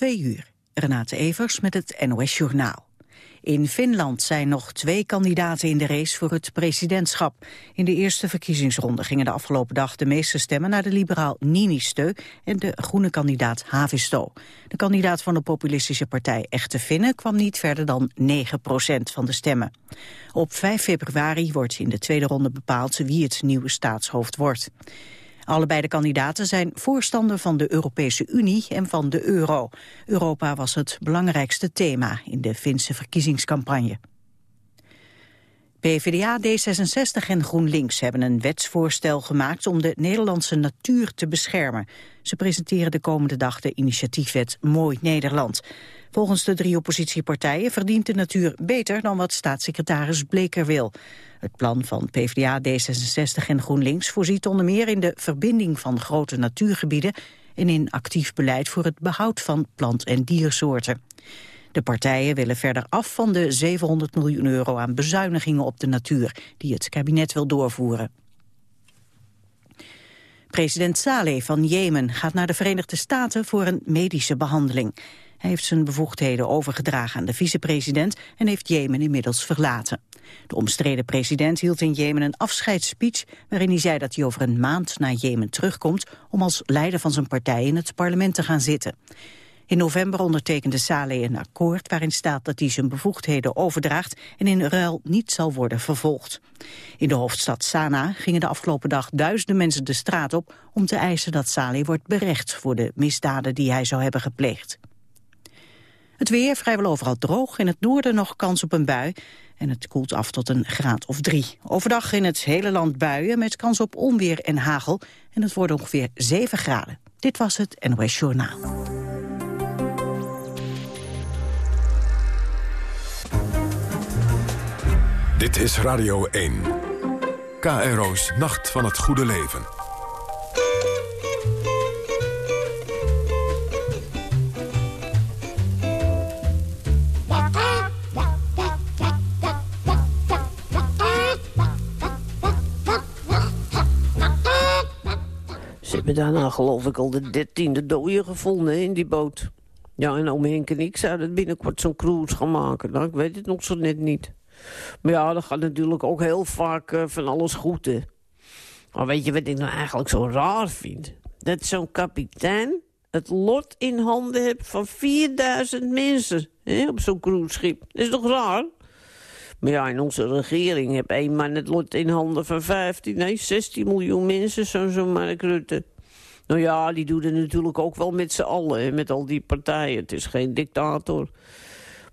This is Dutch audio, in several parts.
Twee uur. Renate Evers met het NOS Journaal. In Finland zijn nog twee kandidaten in de race voor het presidentschap. In de eerste verkiezingsronde gingen de afgelopen dag de meeste stemmen naar de liberaal Niinistö en de groene kandidaat Havisto. De kandidaat van de populistische partij Echte Finnen kwam niet verder dan 9% van de stemmen. Op 5 februari wordt in de tweede ronde bepaald wie het nieuwe staatshoofd wordt. Allebei de kandidaten zijn voorstander van de Europese Unie en van de euro. Europa was het belangrijkste thema in de Finse verkiezingscampagne. PvdA, D66 en GroenLinks hebben een wetsvoorstel gemaakt om de Nederlandse natuur te beschermen. Ze presenteren de komende dag de initiatiefwet Mooi Nederland. Volgens de drie oppositiepartijen verdient de natuur beter dan wat staatssecretaris Bleker wil. Het plan van PvdA, D66 en GroenLinks voorziet onder meer in de verbinding van grote natuurgebieden en in actief beleid voor het behoud van plant- en diersoorten. De partijen willen verder af van de 700 miljoen euro aan bezuinigingen op de natuur die het kabinet wil doorvoeren. President Saleh van Jemen gaat naar de Verenigde Staten voor een medische behandeling. Hij heeft zijn bevoegdheden overgedragen aan de vicepresident en heeft Jemen inmiddels verlaten. De omstreden president hield in Jemen een afscheidsspeech waarin hij zei dat hij over een maand naar Jemen terugkomt om als leider van zijn partij in het parlement te gaan zitten. In november ondertekende Saleh een akkoord waarin staat dat hij zijn bevoegdheden overdraagt en in ruil niet zal worden vervolgd. In de hoofdstad Sanaa gingen de afgelopen dag duizenden mensen de straat op om te eisen dat Saleh wordt berecht voor de misdaden die hij zou hebben gepleegd. Het weer vrijwel overal droog, in het noorden nog kans op een bui. En het koelt af tot een graad of drie. Overdag in het hele land buien met kans op onweer en hagel. En het wordt ongeveer 7 graden. Dit was het NOS Journaal. Dit is Radio 1. KRO's Nacht van het Goede Leven. Daarna geloof ik al de dertiende dode gevonden in die boot. Ja, en oom Henk en ik zouden binnenkort zo'n cruise gaan maken. Nou, ik weet het nog zo net niet. Maar ja, dat gaat natuurlijk ook heel vaak uh, van alles goed. Maar weet je wat ik nou eigenlijk zo raar vind? Dat zo'n kapitein het lot in handen heeft van 4000 mensen hè, op zo'n cruiseschip. Dat is toch raar? Maar ja, in onze regering heb één man het lot in handen van 15, nee, 16 miljoen mensen, zo'n zo Mark Rutte. Nou ja, die doet het natuurlijk ook wel met z'n allen, met al die partijen. Het is geen dictator.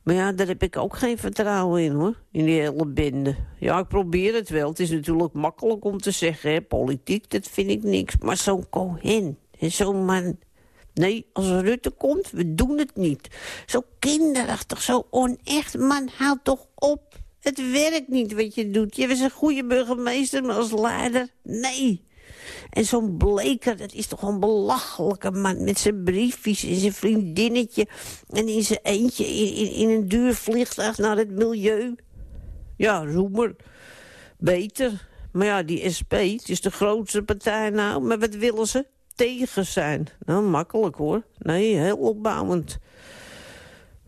Maar ja, daar heb ik ook geen vertrouwen in, hoor. In die hele bende. Ja, ik probeer het wel. Het is natuurlijk makkelijk om te zeggen, hè. Politiek, dat vind ik niks. Maar zo'n Cohen en zo'n man... Nee, als Rutte komt, we doen het niet. Zo kinderachtig, zo onecht. Man, houd toch op. Het werkt niet wat je doet. Je bent een goede burgemeester, maar als leider, nee. En zo'n Bleker, dat is toch een belachelijke man... met zijn briefjes en zijn vriendinnetje... en in zijn eentje in, in, een duur vliegtuig naar het milieu. Ja, roemer. Beter. Maar ja, die SP, het is de grootste partij nou. Maar wat willen ze? Tegen zijn. Nou, makkelijk hoor. Nee, heel opbouwend.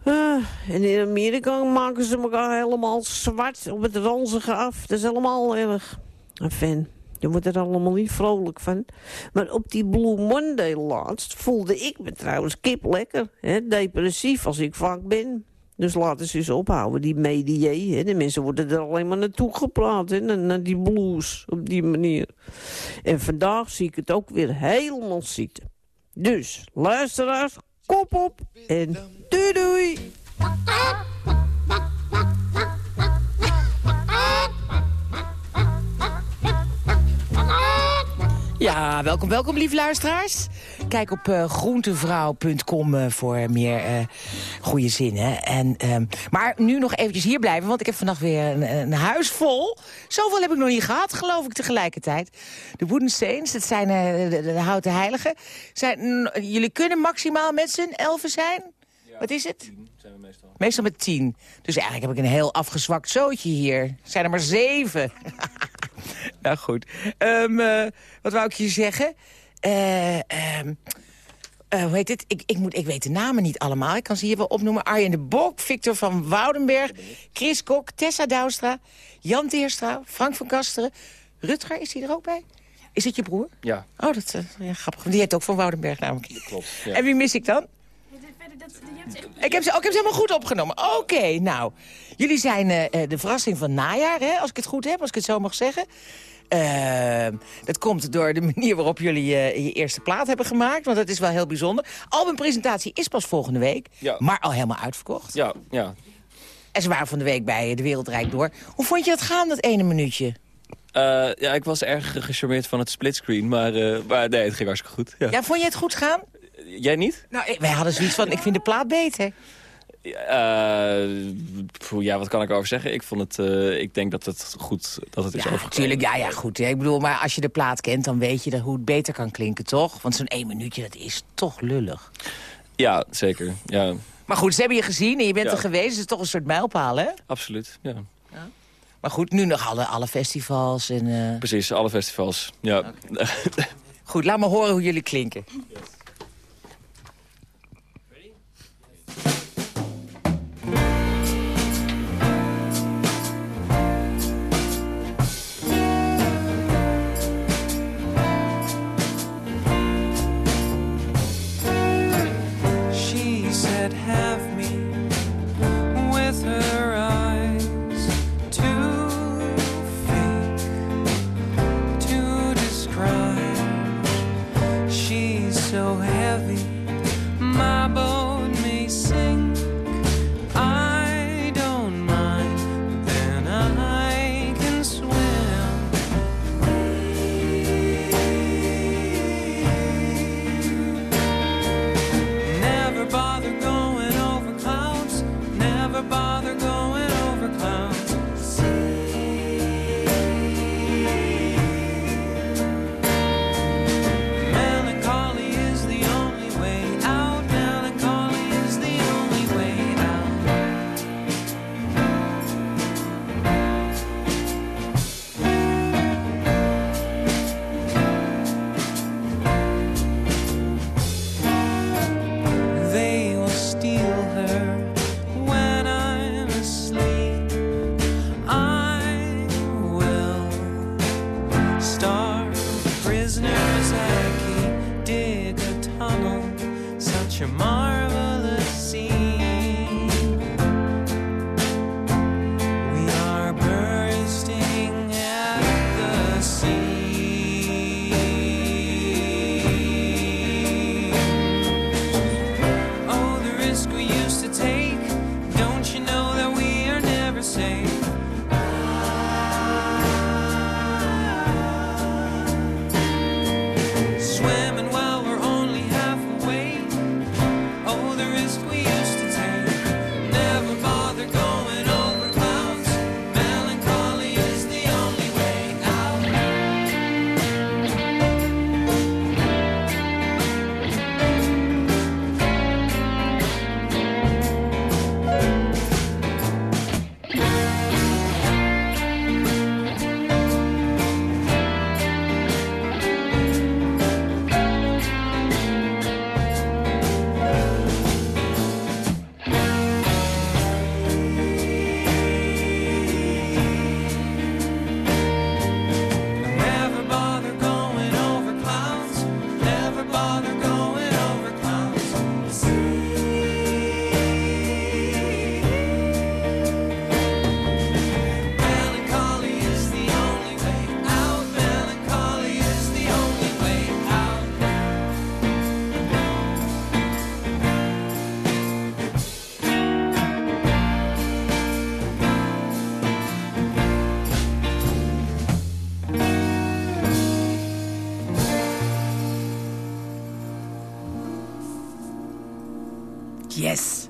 Uh, en in Amerika maken ze elkaar helemaal zwart op het ranzige af. Dat is helemaal erg. Een fan. Je wordt er allemaal niet vrolijk van. Maar op die Blue Monday laatst voelde ik me trouwens kip lekker. Hè, depressief als ik vaak ben. Dus laten ze eens ophouden, die medië. Hè. De mensen worden er alleen maar naartoe gepraat, hè, naar die blues, op die manier. En vandaag zie ik het ook weer helemaal zitten. Dus, luisteraars, kop op en doei doei! Ja, welkom, welkom lieve luisteraars. Kijk op uh, groentevrouw.com uh, voor meer uh, goede zinnen. En, uh, maar nu nog eventjes hier blijven, want ik heb vannacht weer een, een, huis vol. Zoveel heb ik nog niet gehad, geloof ik tegelijkertijd. De Wooden Saints, dat zijn de, de, houten heiligen. Zijn, jullie kunnen maximaal met z'n elfen zijn? Ja, Wat is het? Tien zijn we meestal. Meestal met tien. Dus eigenlijk heb ik een heel afgezwakt zootje hier. Zijn er maar zeven. nou goed. Um, wat wou ik je zeggen? Uh, eh, hoe heet het? Ik, ik, moet, ik weet de namen niet allemaal. Ik kan ze hier wel opnoemen. Arjen de Bok, Victor van Woudenberg, Chris Kok, Tessa Douwstra... Jan Deerstra, Frank van Kasteren. Rutger, is hij er ook bij? Is het je broer? Ja. Oh, dat uh, ja, grappig. Die heet ook van Woudenberg namelijk. Klopt. Ja. En wie mis ik dan? Ik heb, ze, oh, ik heb ze helemaal goed opgenomen. Oké, nou. Jullie zijn uh, de verrassing van najaar, hè, als ik het goed heb, als ik het zo mag zeggen. Uh, dat komt door de manier waarop jullie uh, je eerste plaat hebben gemaakt. Want dat is wel heel bijzonder. Albumpresentatie is pas volgende week. Ja. Maar al helemaal uitverkocht. Ja, ja. En ze waren van de week bij De Wereldrijk Door. Hoe vond je het gaan, dat ene minuutje? Uh, ja, ik was erg gecharmeerd van het splitscreen. Maar, maar nee, het ging hartstikke goed. Ja. ja, vond je het goed gaan? Jij niet? Nou, wij hadden zoiets van, ik vind de plaat beter. Uh, ja, wat kan ik erover zeggen? Ik vond het, uh, ik denk dat het goed dat het is ja, overgekomen. Tuurlijk, ja, ja, goed. Ik bedoel, maar als je de plaat kent, dan weet je dat hoe het beter kan klinken, toch? Want zo'n één minuutje, dat is toch lullig. Ja, zeker. Ja. Maar goed, ze hebben je gezien en je bent Ja. er geweest. Het is toch een soort mijlpaal, hè? Absoluut, ja. Maar goed, nu nog alle, alle festivals en... eh, Precies, alle festivals. Ja. Goed, laat me horen hoe jullie klinken. Yes.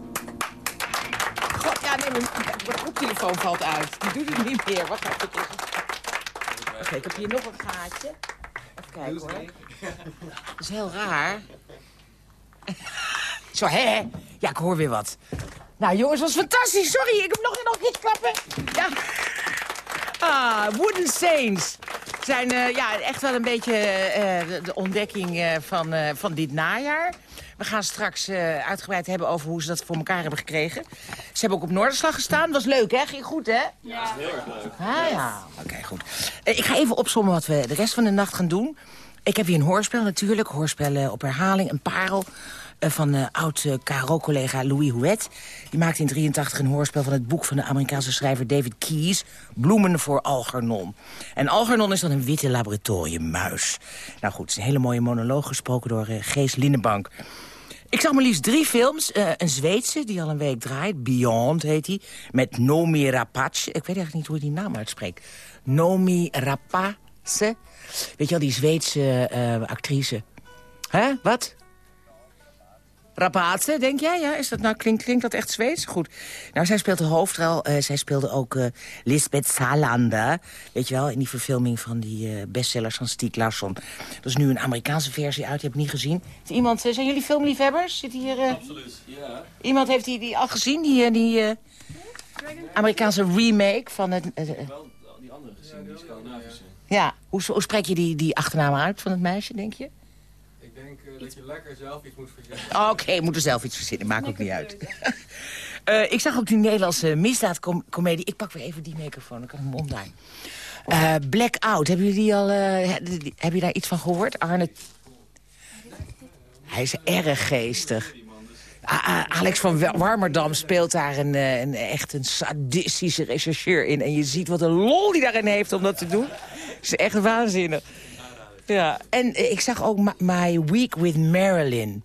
God, ja, nee, mijn, mijn koptelefoon valt uit. Die doet het niet meer. Wacht even. Oké, ik heb hier nog een gaatje. Even kijken hoor. Dat is heel raar. Zo, hè? Ja, ik hoor weer wat. Nou, jongens, was fantastisch. Sorry, ik heb nog, nog iets klappen. Ja. Ah, Wooden Saints. Zijn eh, ja, echt wel een beetje eh, de, de ontdekking eh, van, eh, van dit najaar. We gaan straks eh, uitgebreid hebben over hoe ze dat voor elkaar hebben gekregen. Ze hebben ook op Noorderslag gestaan. Was leuk, hè? Ging goed, hè? Ja. Heel erg leuk. Ah, ja. Oké, goed. Eh, ik ga even opzommen wat we de rest van de nacht gaan doen. Ik heb hier een hoorspel natuurlijk. Hoorspellen op herhaling. Een parel eh, van uh, oud-KRO-collega Louis Houet. Die maakte in 83 een hoorspel van het boek van de Amerikaanse schrijver David Keyes. Bloemen voor Algernon. En Algernon is dan een witte laboratoriummuis. Nou goed, het is een hele mooie monoloog gesproken door Gees Linnenbank. Ik zag maar liefst drie films. Uh, een Zweedse, die al een week draait. Beyond heet die. Met Nomi Rapace. Ik weet eigenlijk niet hoe je die naam uitspreekt. Nomi Rapace. Weet je wel, die Zweedse uh, actrice. Hè? Wat? Rapace, denk jij? Ja, is dat nou, klinkt, klinkt dat echt Zweeds? Goed. Nou, zij speelt de hoofdrol. Uh, zij speelde ook uh, Lisbeth Salander. Weet je wel, in die verfilming van die uh, bestsellers van Stieg Larsson. Er is nu een Amerikaanse versie uit, die heb ik niet gezien. Is iemand, zijn jullie filmliefhebbers? Zit hier, Absoluut, ja. Iemand heeft die, die al gezien, die, die Amerikaanse remake van het... wel die andere gezien, die Scandinavische. Ja, hoe, hoe spreek je die, die achternaam uit van het meisje, denk je? Uh, dat je lekker zelf iets moet verzinnen. Oké, okay, moet er zelf iets verzinnen, maakt ook niet uit. uh, ik zag ook die Nederlandse misdaadcomedie. Ik pak weer even die microfoon, ik hem omdraaien. Uh, Blackout, hebben jullie die al, heb je daar iets van gehoord? Arne... Hij is erg geestig. Alex van Warmerdam speelt daar een, een, echt een sadistische rechercheur in. En je ziet wat een lol die daarin heeft om dat te doen. Het is echt waanzinnig. Ja, en ik zag ook My Week with Marilyn.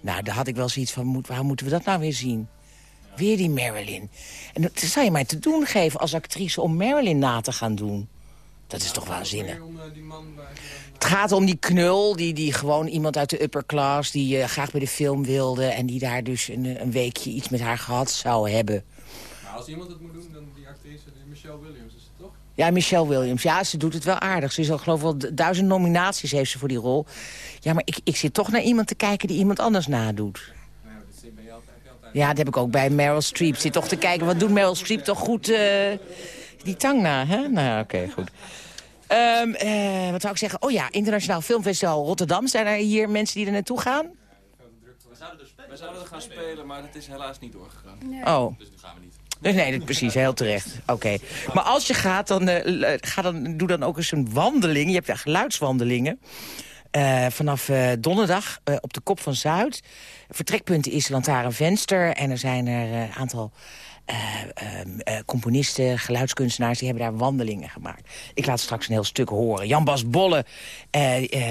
Nou, daar had ik wel zoiets van, moet, waar moeten we dat nou weer zien? Weer die Marilyn. En dat zou je mij te doen geven als actrice om Marilyn na te gaan doen. Dat is toch waanzinnig. Het gaat om die knul, die, die gewoon iemand uit de upper class... die uh, graag bij de film wilde en die daar dus een, een weekje iets met haar gehad zou hebben. Nou, als iemand het moet doen, dan die actrice die Michelle Williams? Ja, Michelle Williams. Ja, ze doet het wel aardig. Ze is al geloof ik wel duizend nominaties heeft ze voor die rol. Ja, maar ik, ik zit toch naar iemand te kijken die iemand anders nadoet. Nee, dat zit bij jou altijd. Ja, dat heb ik ook bij Meryl Streep. Zit toch te kijken, wat doet Meryl Streep toch goed uh, die tang na, hè? Nou ja, oké, okay, goed. Um, uh, wat zou ik zeggen? Oh ja, Internationaal Filmfestival Rotterdam. Zijn er hier mensen die er naartoe gaan? We zouden, er gaan spelen, maar het is helaas niet doorgegaan. Oh. Dus nu gaan we niet. Nee, nee, precies, heel terecht. Oké. Maar als je gaat, dan, uh, ga dan, doe dan ook eens een wandeling. Je hebt daar geluidswandelingen. Uh, vanaf donderdag op de Kop van Zuid. Vertrekpunt is Lantaarnvenster. En er zijn er een aantal componisten, geluidskunstenaars... die hebben daar wandelingen gemaakt. Ik laat straks een heel stuk horen. Jan-Bas Bolle,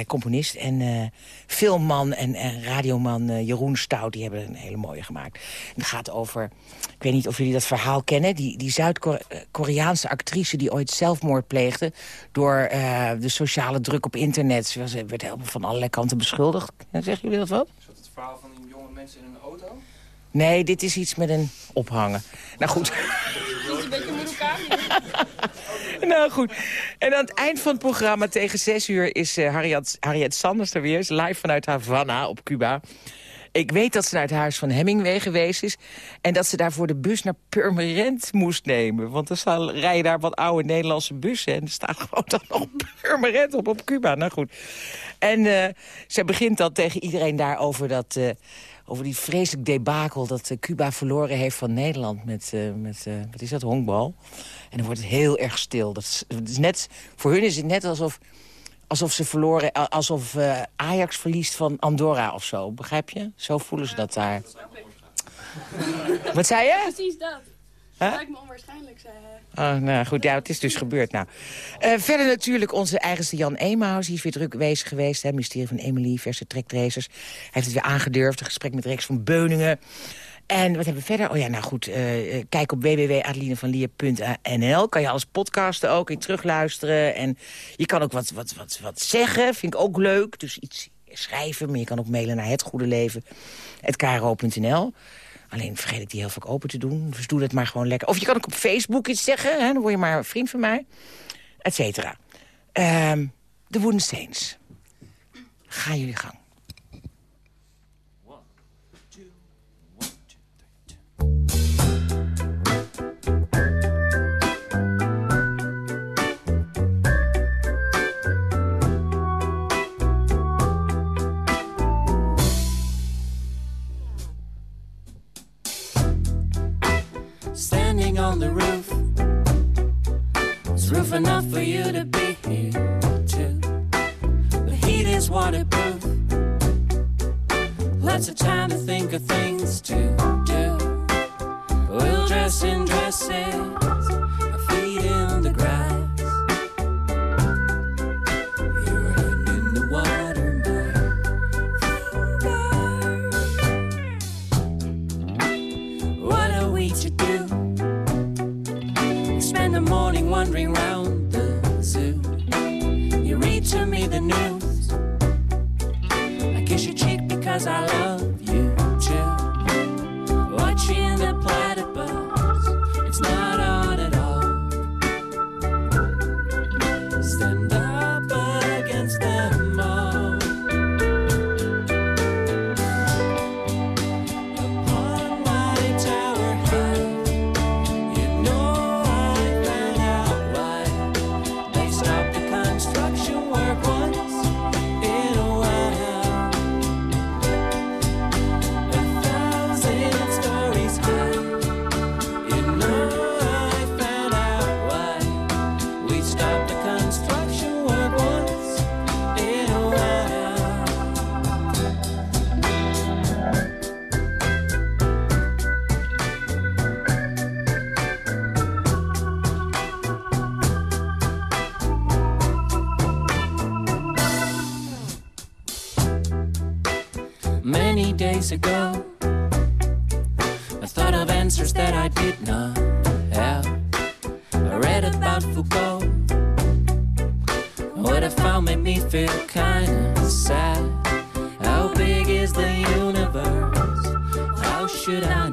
componist en filmman en radioman Jeroen Stout... die hebben een hele mooie gemaakt. En het gaat over... Ik weet niet of jullie dat verhaal kennen. Die, die Zuid-Koreaanse actrice die ooit zelfmoord pleegde... door de sociale druk op internet. Ze werd helemaal van allerlei kanten beschuldigd. Zeggen jullie dat wat? Is dat het verhaal van die jonge mensen in een auto? Nee, dit is iets met een ophangen. Nou goed. Is een beetje Marokkaan. nou goed. En aan het eind van het programma tegen zes uur is uh, Harriet, Harriet Sanders er weer. Is live vanuit Havana op Cuba. Ik weet dat ze naar het huis van Hemingway geweest is... en dat ze daarvoor de bus naar Purmerend moest nemen. Want er staan, rijden daar wat oude Nederlandse bussen... en er staat gewoon dan nog Purmerend op op Cuba. Nou goed. En uh, ze begint dan tegen iedereen daarover dat... Uh, over die vreselijk debakel dat uh, Cuba verloren heeft van Nederland met, uh, met uh, wat is dat, honkbal. En dan wordt het heel erg stil. Dat is, dat is net, voor hun is het net alsof alsof ze verloren, alsof uh, Ajax verliest van Andorra of zo. Begrijp je? Zo voelen ze dat daar. Wat zei je? Precies dat. Huh? Dat lijkt me onwaarschijnlijk, zei hij. Oh, nou goed, ja, het is dus gebeurd. Nou. Uh, verder natuurlijk onze eigenste Jan Emaus. Die is weer druk bezig geweest. Hè? Mysterie van Emily, verse trektracers. Hij heeft het weer aangedurfd. Een gesprek met Rex van Beuningen. En wat hebben we verder? Oh ja, nou goed, uh, kijk op www.adelinevanlier.nl. Kan je als podcasten ook in terugluisteren. En je kan ook wat, wat, wat, wat zeggen, vind ik ook leuk. Dus iets schrijven, maar je kan ook mailen naar hetgoedeleven.kro.nl. Alleen vergeet ik die heel vaak open te doen. Dus doe dat maar gewoon lekker. Of je kan ook op Facebook iets zeggen. Hè? Dan word je maar een vriend van mij. Et cetera. Uh, de Wooden Saints. Ga jullie gang. standing on the roof. It's roof enough for you to be here too. The heat is waterproof. Lots of time to think of things to do. We'll dress in dresses. make me feel kinda sad. How big is the universe? How should I?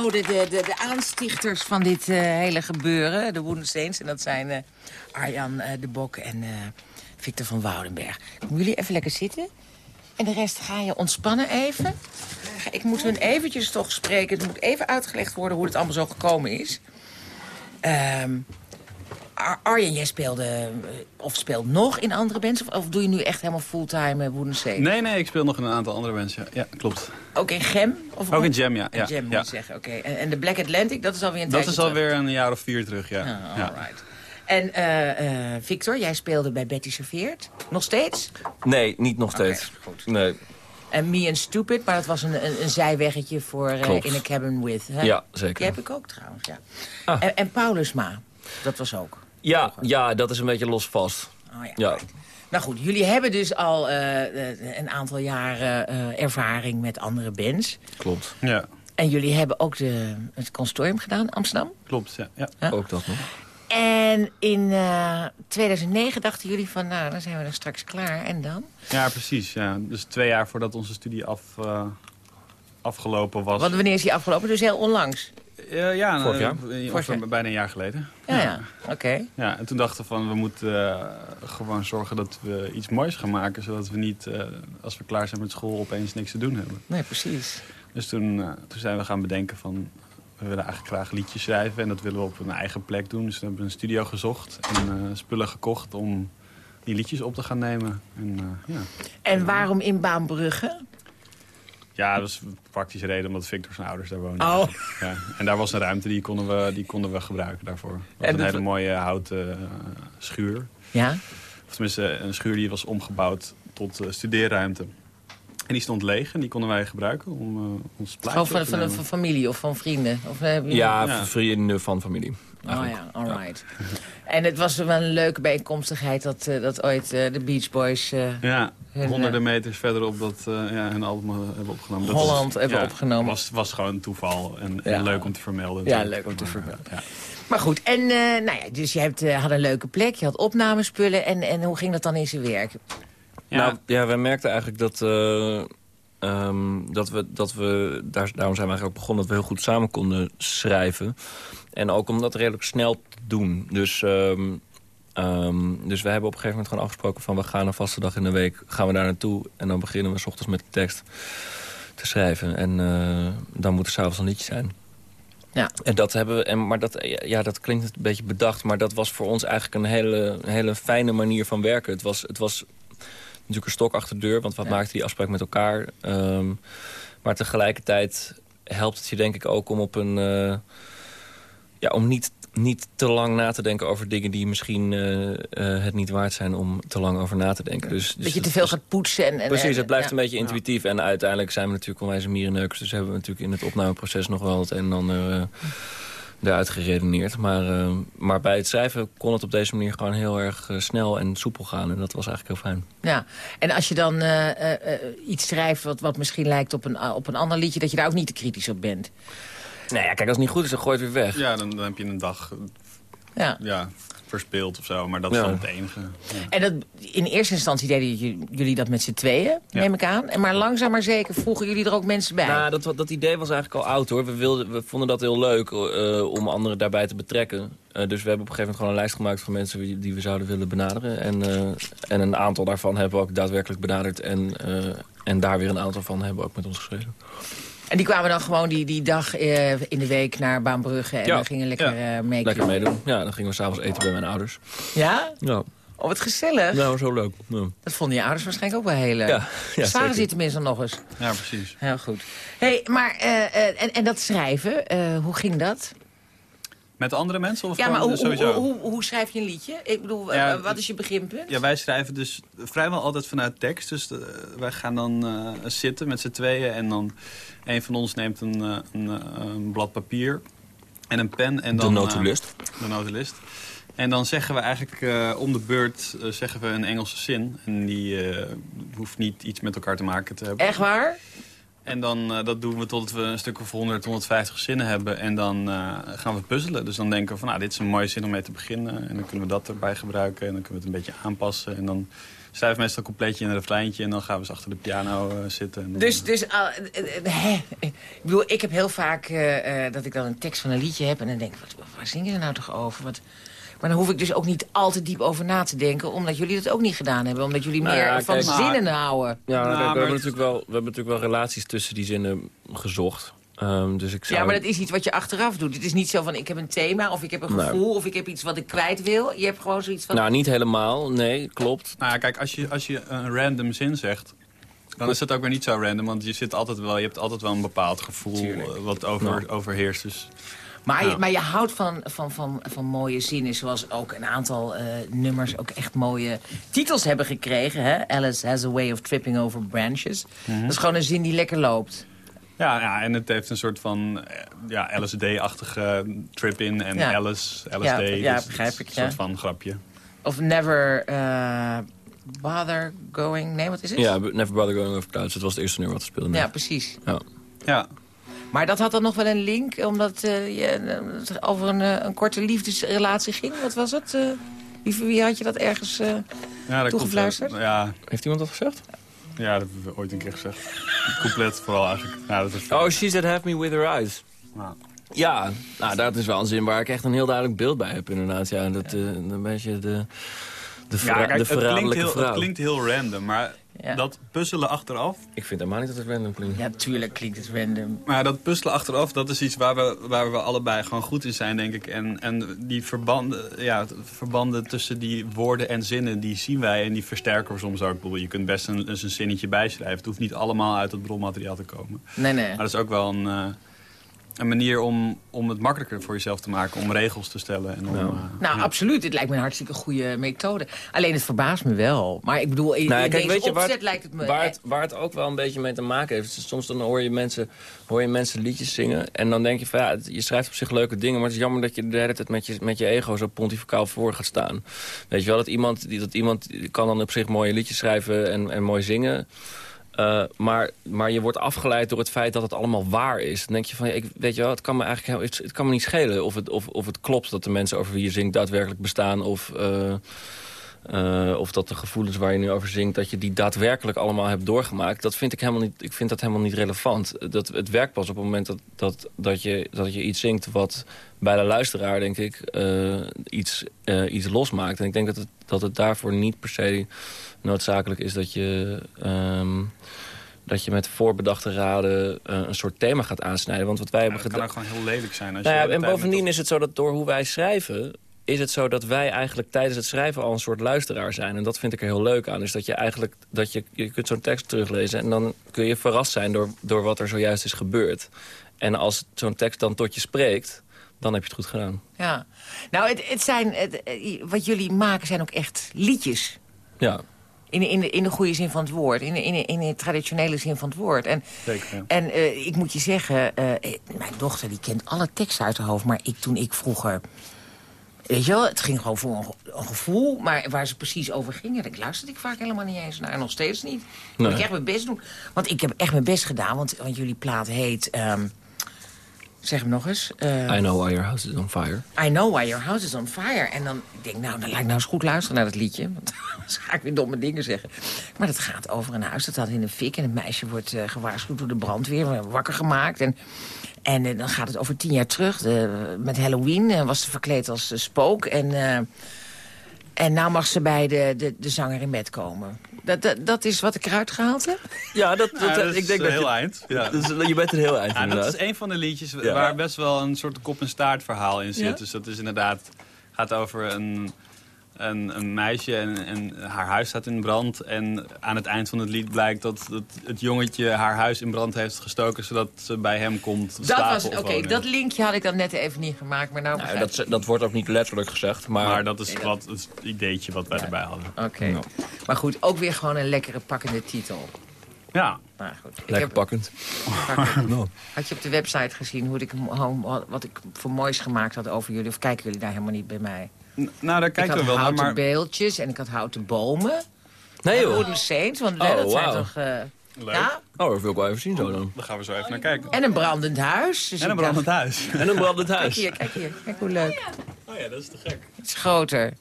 nou de, de, de, aanstichters van dit eh, hele gebeuren, de Woedensteens. En dat zijn eh, Arjan eh, de Bok en Victor van Woudenberg. Komen jullie even lekker zitten? En de rest ga je ontspannen even. Ik moet hun eventjes toch spreken. Het moet even uitgelegd worden hoe het allemaal zo gekomen is. Um, Ar- Arjen, jij speelde, eh, of speelt nog in andere bands? Of, of doe je nu echt helemaal fulltime uh, Wooden State? Nee, nee, ik speel nog in een aantal andere bands. Ja, ja klopt. Ook in Gem? Of Ook in Jam, ja. In Jam moet je zeggen, oké. En, en de Black Atlantic, dat is alweer een Dat tijdje is alweer een jaar of vier terug, ja. terug. Ah, ja. alright. En eh, eh, Victor, jij speelde bij Betty Serveert. Nog steeds? Nee, niet nog steeds. goed. Nee. En Me and Stupid, maar dat was een, een, een zijweggetje voor. In a Cabin With. Hè? Ja, zeker. Die heb ik ook trouwens, ja. Ah. En, en Paulusma, dat was ook. Ja, ja, dat is een beetje los vast. Oh, ja. Ja, Nou goed, jullie hebben dus al eh, eh, een aantal jaren eh, ervaring met andere bands. klopt. Ja, En jullie hebben ook de, het consortium gedaan, Amsterdam. klopt, ja. ja. Ook dat nog. En in eh, 2009 dachten jullie van, nou, dan zijn we er straks klaar. En dan? Ja, precies. Ja. Dus twee jaar voordat onze studie af, eh, afgelopen was. Want wanneer is die afgelopen? Dus heel onlangs. Eh, ja, Vorig eh, jaar? Vorig of, jaar. bijna een jaar geleden. Ja, ja. Oké. Ja, en toen dachten we van, we moeten eh, gewoon zorgen dat we iets moois gaan maken. Zodat we niet, eh, als we klaar zijn met school, opeens niks te doen hebben. Nee, precies. Dus toen, toen zijn we gaan bedenken van, we willen eigenlijk graag liedjes schrijven. En dat willen we op een eigen plek doen. Dus we hebben een studio gezocht en eh, spullen gekocht om die liedjes op te gaan nemen. En, eh, ja. En waarom in Baanbrugge? Ja, dat is een praktische reden omdat Victor zijn ouders daar wonen. Oh. Ja. En daar was een ruimte, die konden we, die konden we gebruiken daarvoor. En een dat- hele mooie houten eh, schuur. Ja? Of tenminste, een schuur die was omgebouwd tot eh, studeerruimte. En die stond leeg en die konden wij gebruiken om eh, ons plaatje Gewoon van, op te van, van familie of van vrienden? Of, Ja, Ja. vrienden van familie. Oh ja, alright. En het was wel een leuke bijeenkomstigheid dat, eh, dat ooit eh, de Beach Boys eh, Ja, Hun, honderden meters verderop dat eh ja, hun album hebben opgenomen. Dat Holland was- hebben ja, opgenomen. was, was gewoon een toeval en, leuk om te vermelden. Ja, leuk om te vermelden. Ja. Maar goed, en eh, nou ja, dus je hebt, eh, had een leuke plek, je had opnamespullen. En, en hoe ging dat dan in zijn werk? Ja. Nou, ja, wij merkten eigenlijk dat, eh, ehm, dat we, dat we daar, daarom zijn we eigenlijk ook begonnen, dat we heel goed samen konden schrijven. En ook om dat redelijk snel te doen. Dus, ehm, ehm, dus we hebben op een gegeven moment gewoon afgesproken van... we gaan een vaste dag in de week, gaan we daar naartoe... en dan beginnen we s ochtends met de tekst te schrijven. En eh, dan moet er s'avonds een liedje zijn. Ja. En dat hebben we, en, maar dat, ja, dat klinkt een beetje bedacht... maar dat was voor ons eigenlijk een hele, hele fijne manier van werken. Het was, het was natuurlijk een stok achter de deur, want wat Ja. maakte die afspraak met elkaar? Ehm, maar tegelijkertijd helpt het je denk ik ook om op een... eh, ja, om niet, niet te lang na te denken over dingen die misschien eh, eh, het niet waard zijn om te lang over na te denken. Dus, dus dat je te veel gaat poetsen. En, en, Precies, het blijft ja. een beetje intuïtief. En uiteindelijk zijn we natuurlijk onwijs mierenneukers. Dus hebben we natuurlijk in het opnameproces nog wel het een en ander eh eruit geredeneerd. Maar, maar bij het schrijven kon het op deze manier gewoon heel erg snel en soepel gaan. En dat was eigenlijk heel fijn. Ja, en als je dan iets schrijft wat, wat misschien lijkt op een, op een ander liedje... dat je daar ook niet te kritisch op bent. Nou ja, kijk, als het niet goed is, dan gooi je het weer weg. Ja, dan, dan heb je een dag Ja. ja, verspeeld of zo. Maar dat is Ja. dan het enige. Ja. En dat, in eerste instantie deden jullie- jullie dat met z'n tweeën, Ja. neem ik aan. En maar langzaam maar zeker vroegen jullie er ook mensen bij. Nou, dat, dat idee was eigenlijk al oud hoor. We, wilden, we vonden dat heel leuk eh, om anderen daarbij te betrekken. Eh, dus we hebben op een gegeven moment gewoon een lijst gemaakt van mensen die, die we zouden willen benaderen. En, eh, en een aantal daarvan hebben we ook daadwerkelijk benaderd. En, eh, en daar weer een aantal van hebben we ook met ons geschreven. En die kwamen dan gewoon die, die dag eh, in de week naar Baanbrugge en Ja. dan gingen lekker Ja. eh. Lekker meedoen. Ja, dan gingen we s'avonds eten bij mijn ouders. Ja? Ja, Oh, wat gezellig. nou, zo leuk. Ja, Dat vonden je ouders waarschijnlijk ook wel heel leuk. ja, ja zeker. ze tenminste nog eens. ja, precies. Heel goed. hey, maar eh, eh, en, en dat schrijven, eh, hoe ging dat? Met andere mensen of Ja, maar gewoon hoe, hoe, sowieso? hoe, hoe schrijf je een liedje? Ik bedoel, Ja, eh, wat is je beginpunt? Ja, wij schrijven dus vrijwel altijd vanuit tekst. Dus eh, wij gaan dan eh, zitten met z'n tweeën. En dan een van ons neemt een, een, een blad papier en een pen. En De dan, notulist. eh, de notulist. En dan zeggen we eigenlijk eh, om de beurt zeggen we een Engelse zin. En die eh, hoeft niet iets met elkaar te maken te hebben. Echt waar? En dan, eh, dat doen we totdat we een stuk of 100, 150 zinnen hebben. En dan eh, gaan we puzzelen. Dus dan denken we van, nou, dit is een mooie zin om mee te beginnen. En dan kunnen we dat erbij gebruiken. En dan kunnen we het een beetje aanpassen. En dan schrijven we meestal compleetje in een refreintje. En dan gaan we eens achter de piano eh, zitten. En Dus, dus ah, ik bedoel, ik heb heel vaak dat ik dan een tekst van een liedje heb... en dan denk ik, wat, waar zingen ze nou toch over? Wat... Maar dan hoef ik dus ook niet al te diep over na te denken... omdat jullie dat ook niet gedaan hebben. Omdat jullie Nou meer ja, van kijk, maar- zinnen houden. Ja, Nou, kijk, we, hebben het- natuurlijk wel, we hebben natuurlijk wel relaties tussen die zinnen gezocht. Ehm, dus ik zou... Ja, maar dat is iets wat je achteraf doet. Het is niet zo van, ik heb een thema, of ik heb een Nee. gevoel... of ik heb iets wat ik kwijt wil. Je hebt gewoon zoiets van... Nou, niet helemaal. Nee, klopt. Nou ja, kijk, als je, als je een random zin zegt... dan is het ook weer niet zo random. Want je, zit altijd wel, je hebt altijd wel een bepaald gevoel Tuurlijk. eh, wat over, Ja. overheerst. Dus Maar, je, maar je houdt van, van, van, van mooie zinnen, zoals ook een aantal eh, nummers ook echt mooie titels hebben gekregen. Hè? Alice has a way of tripping over branches. Mhm. Dat is gewoon een zin die lekker loopt. ja, ja, en het heeft een soort van eh, ja, LSD-achtige trip in. En Ja. Alice, LSD. Ja, ja, dus begrijp ik, Een ja. soort van grapje. Of never eh, bother going... Nee, wat is het? Ja, Never Bother Going Over Clouds. Dat was het eerste nummer wat we speelden. Ja, precies. Ja. Ja, Maar dat had dan nog wel een link, omdat eh, je eh, het over een, eh, een korte liefdesrelatie ging. Wat was het? eh? wie, wie had je dat ergens... eh, ja dat Toegefluisterd? Komt, ja, Heeft iemand dat gezegd? ja, dat hebben we ooit een keer gezegd. Compleet vooral eigenlijk. Ja, dat is, Oh, She Said Have Me With Her Eyes. Ja. Ja, nou, dat is wel een zin waar ik echt een heel duidelijk beeld bij heb, inderdaad. Ja, dat, eh, een beetje de, de, Ja, kijk, de het, klinkt verraderlijke heel, vrouw. het klinkt heel random, maar Ja. dat puzzelen achteraf... Ik vind helemaal niet dat het random klinkt. Ja, tuurlijk klinkt het random. Maar dat puzzelen achteraf, dat is iets waar we, waar we allebei gewoon goed in zijn, denk ik. En, en die verbanden, ja, verbanden tussen die woorden en zinnen, die zien wij en die versterken we soms ook. Ik bedoel, Je kunt best een, eens een zinnetje bijschrijven. Het hoeft niet allemaal uit het bronmateriaal te komen. Nee, nee. Maar dat is ook wel een, eh, een manier om, om het makkelijker voor jezelf te maken. Om regels te stellen. En om, Ja. eh, Nou, ja. absoluut. Het lijkt me een hartstikke goede methode. Alleen het verbaast me wel. Maar ik bedoel, in, Nou, in kijk, deze weet je waar opzet het, lijkt het me... waar, het, waar het ook wel een beetje mee te maken heeft. Soms dan hoor je, mensen, hoor je mensen liedjes zingen. En dan denk je van ja, het- je schrijft op zich leuke dingen. Maar het is jammer dat je de hele tijd met je, met je ego zo pontificaal voor gaat staan. Weet je wel, dat iemand, die, dat iemand kan dan op zich mooie liedjes schrijven en, en mooi zingen. Eh, maar, maar je wordt afgeleid door het feit dat het allemaal waar is. Dan denk je van, ik, weet je wel, het kan me eigenlijk het, het kan me niet schelen of het, of, of het klopt dat de mensen over wie je zingt daadwerkelijk bestaan. Of, eh, eh, of dat de gevoelens waar je nu over zingt, dat je die daadwerkelijk allemaal hebt doorgemaakt. Dat vind ik helemaal niet, ik vind dat helemaal niet relevant. Dat, het werkt pas op het moment dat, dat, dat, je, dat je iets zingt wat bij de luisteraar, denk ik, eh, iets, eh, iets losmaakt. En ik denk dat het, dat het daarvoor niet per se noodzakelijk is dat je... ehm, dat je met voorbedachte raden een soort thema gaat aansnijden. Want wat wij Ja, hebben dat kan gedaan... ook gewoon heel lelijk zijn. Als Nou je ja, en bovendien is het zo dat door hoe wij schrijven... is het zo dat wij eigenlijk tijdens het schrijven al een soort luisteraar zijn. En dat vind ik er heel leuk aan. Is dat je eigenlijk dat je, je kunt zo'n tekst teruglezen... en dan kun je verrast zijn door, door wat er zojuist is gebeurd. En als zo'n tekst dan tot je spreekt... dan heb je het goed gedaan. Ja. Nou, het, het zijn, het, wat jullie maken zijn ook echt liedjes. Ja, In, de- in, de, in de goede zin van het woord. In de, in, de, in de traditionele zin van het woord. En, Zeker, ja. en eh, ik moet je zeggen, eh, eh, mijn dochter die kent alle teksten uit haar hoofd. Maar ik toen ik vroeger... Weet je wel, het ging gewoon voor een, ge- een gevoel. Maar waar ze precies over gingen, daar luisterde ik vaak helemaal niet eens naar. Nog steeds niet. Moet Nee. ik echt mijn best doen. Want ik heb echt mijn best gedaan. Want, want jullie plaat heet... ehm, zeg hem nog eens. eh, I know why your house is on fire. I know why your house is on fire. En dan ik denk ik, nou, dan laat ik nou eens goed luisteren naar dat liedje. Want anders ga ik weer domme dingen zeggen. Maar het gaat over een huis dat staat in de fik. En het meisje wordt eh, gewaarschuwd door de brandweer. eh, Wakker gemaakt. En, en dan gaat het over tien jaar terug. De, met Halloween was ze verkleed als spook. En, en nou mag ze bij de, de, de zanger in bed komen. Dat, dat, dat is wat ik eruit gehaald heb. Ja, dat, Ja, dat is een heel je, eind. Ja. dus, je bent er heel eind Ja, dat is een van de liedjes Ja. waar best wel een soort kop-en-staart verhaal in zit. Ja? Dus dat is inderdaad, gaat over een, een, een meisje en, en haar huis staat in brand. En aan het eind van het lied blijkt dat, dat het jongetje haar huis in brand heeft gestoken... zodat ze bij hem komt Dat slapen was, oké, dat linkje had ik dan net even niet gemaakt. Maar nou Nou, dat, dat wordt ook niet letterlijk gezegd. Maar, Maar dat is wat het ideetje wat wij erbij hadden. Oké. Maar goed, ook weer gewoon een lekkere pakkende titel. Ja, Maar goed, ik lekker heb, pakkend. pakkend. Had je op de website gezien hoe ik, wat ik voor moois gemaakt had over jullie? Of kijken jullie daar helemaal niet bij mij? N- nou daar ik kijken had we wel naar, houten maar beeldjes en ik had houten bomen. Nee joh. Wooden saints, want Oh, dat zijn toch... eh, leuk. ja? Oh, dat wil ik wel even zien zo dan. Daar gaan we zo even naar kijken. En een brandend huis. Dus En een ik brandend dacht, huis. En een brandend Kijk huis. hier, kijk hier. Kijk hoe leuk. Oh ja, dat is te gek. Het is groter. Kan